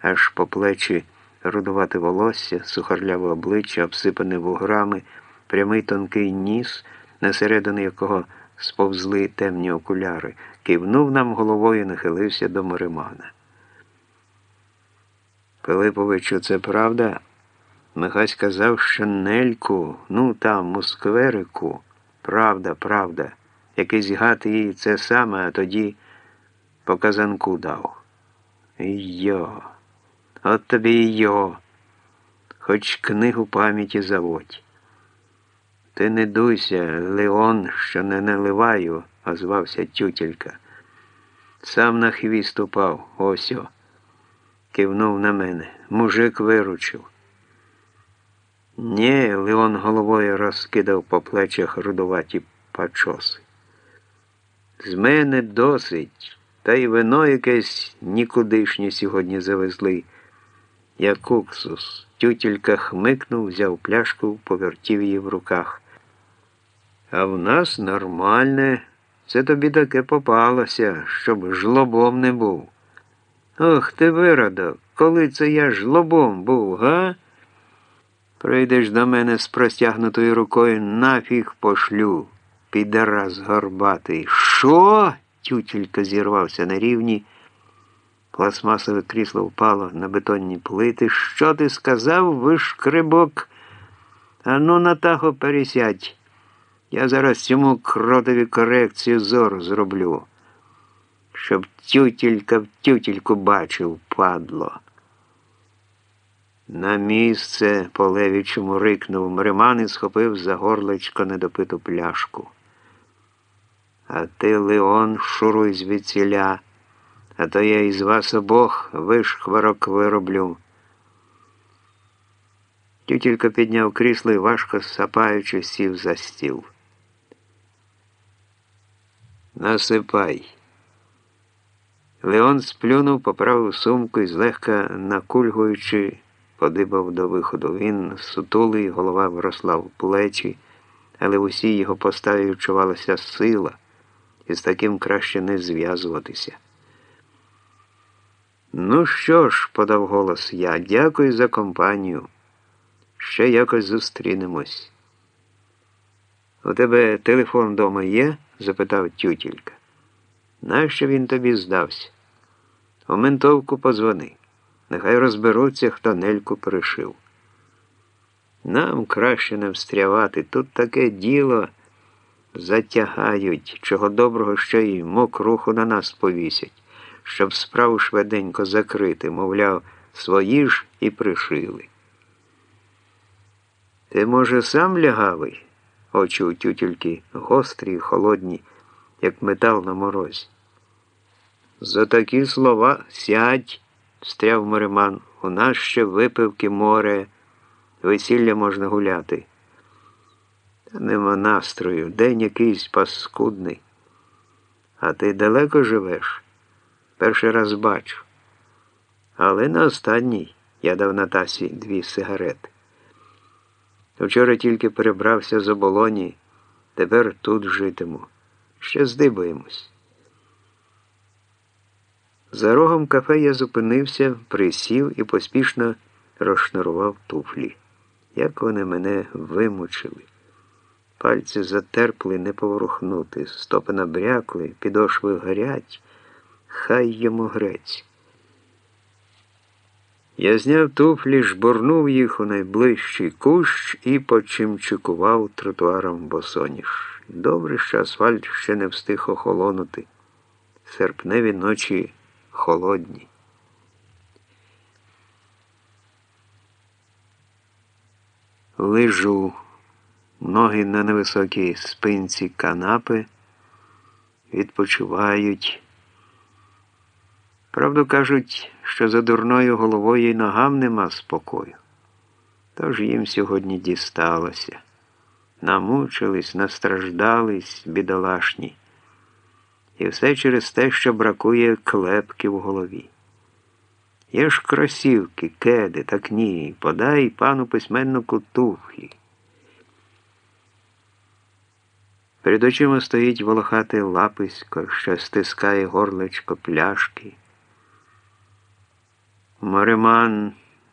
аж по плечі рудувате волосся, сухарляве обличчя, обсипане вуграми, прямий тонкий ніс, на середину якого сповзли темні окуляри, кивнув нам головою і нахилився до Моримана. Пилиповичу, це правда? Михась казав, що Нельку, ну там, у скверику, правда, правда, якийсь гад їй це саме, а тоді по казанку дав. Йо, от тобі й йо, хоч книгу пам'яті заводь. Ти не дуйся, Леон, що не наливаю, озвався тютелька. Сам на хвіст упав, о. Кивнув на мене. Мужик виручив. Ні, Леон головою розкидав по плечах рудуваті пачоси. З мене досить, та й вино якесь нікудишнє сьогодні завезли. Як уксус. Тютілька хмикнув, взяв пляшку, повертів її в руках. А в нас нормальне, це тобі таке попалося, щоб жлобом не був. Ох ти виродок, коли це я жлобом був, га? Прийдеш до мене з простягнутою рукою, нафіг пошлю, підарас горбатий. Що? Тютілька зірвався на рівні. Пластмасове крісло впало на бетонні плити. Що ти сказав, вишкрибок? Ану, Натахо, пересядь. Я зараз цьому кротові корекцію зору зроблю, щоб тютілька в тютільку бачив, падло. На місце по левічому рикнув Мриман і схопив за горлечко недопиту пляшку. А ти, Леон, шуруй звідсіля, а то я із вас обох вишхварок вироблю. Тютілька підняв крісло і важко сапаючи, сів за стіл. Насипай. Леон сплюнув, поправив сумку і злегка накульгуючи, подибав до виходу. Він сутулий, голова вросла в плечі, але в усій його поставі відчувалася сила, і з таким краще не зв'язуватися. Ну що ж, подав голос я, дякую за компанію. Ще якось зустрінемось. У тебе телефон вдома є? запитав тютілька. Нащо він тобі здався? У ментовку позвони. Нехай розберуться, хто нельку пришив. Нам краще не встрявати. Тут таке діло затягають, чого доброго ще й мокруху на нас повісять, щоб справу швиденько закрити, мовляв, свої ж і пришили. Ти, може, сам лягавий? Очі у тютюльки гострі й холодні, як метал на морозі. За такі слова сядь, стряв Мориман, у нас ще випивки море, весілля можна гуляти. Та нема настрою, день якийсь паскудний. А ти далеко живеш? Перший раз бачу. Але на останній я дав Натасі дві сигарети. Вчора тільки перебрався з оболоні, тепер тут житиму. Ще здибаємось. За рогом кафе я зупинився, присів і поспішно розшнурував туфлі. Як вони мене вимучили. Пальці затерпли не поворухнути, стопи набрякли, підошви горять, хай йому грець. Я зняв туфлі, жбурнув їх у найближчий кущ і почимчикував тротуаром босоніж. Добре, що асфальт ще не встиг охолонути. Серпневі ночі холодні. Лежу, ноги на невисокій спинці канапи, відпочивають. Правду кажуть, що за дурною головою й ногам нема спокою. Тож їм сьогодні дісталося. Намучились, настраждались, бідолашні. І все через те, що бракує клепки в голові. Є ж кросівки, кеди, так ні, подай пану письменнику туфлі. Перед очима стоїть волохате лаписько, що стискає горлечко пляшки. Мариман